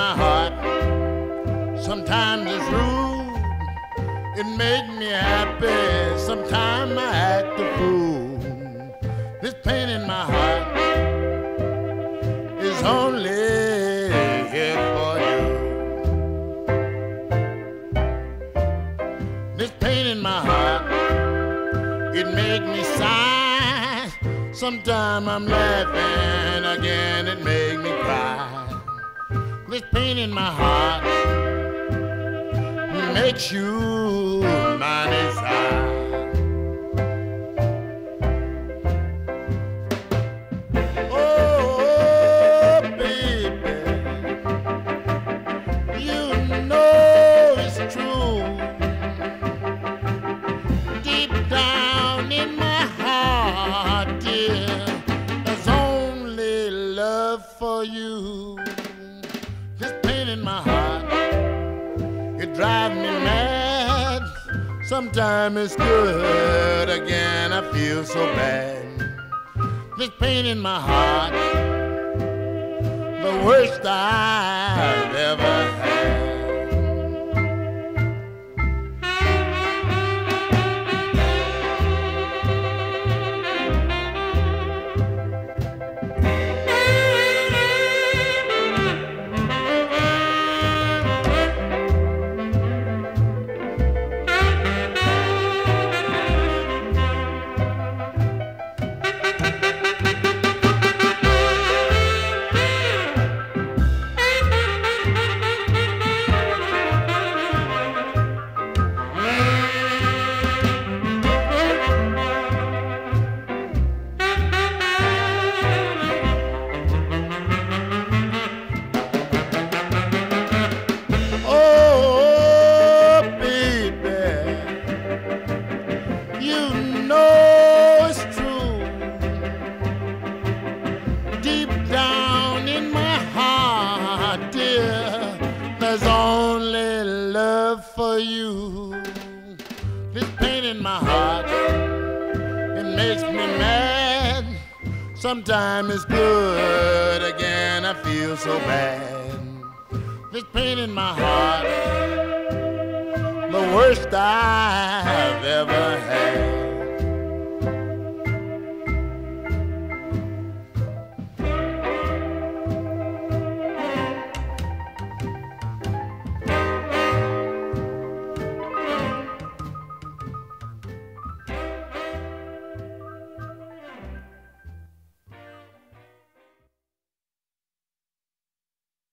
my heart. Sometimes it's rude. It makes me happy. Sometimes I act a fool. This pain in my heart is only here for you. This pain in my heart, it makes me sigh. Sometimes I'm laughing, again it makes me cry. This pain in my heart makes you my desire. Oh, baby, you know it's true. Deep down in my heart, dear, there's only love for you. In my heart, it drives me mad. Sometimes it's good, again I feel so bad. This pain in my heart, the worst I've love for you. This pain in my heart, it makes me mad. Sometimes it's good, again I feel so bad. This pain in my heart, the worst I've ever had.